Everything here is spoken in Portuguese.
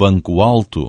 banco alto.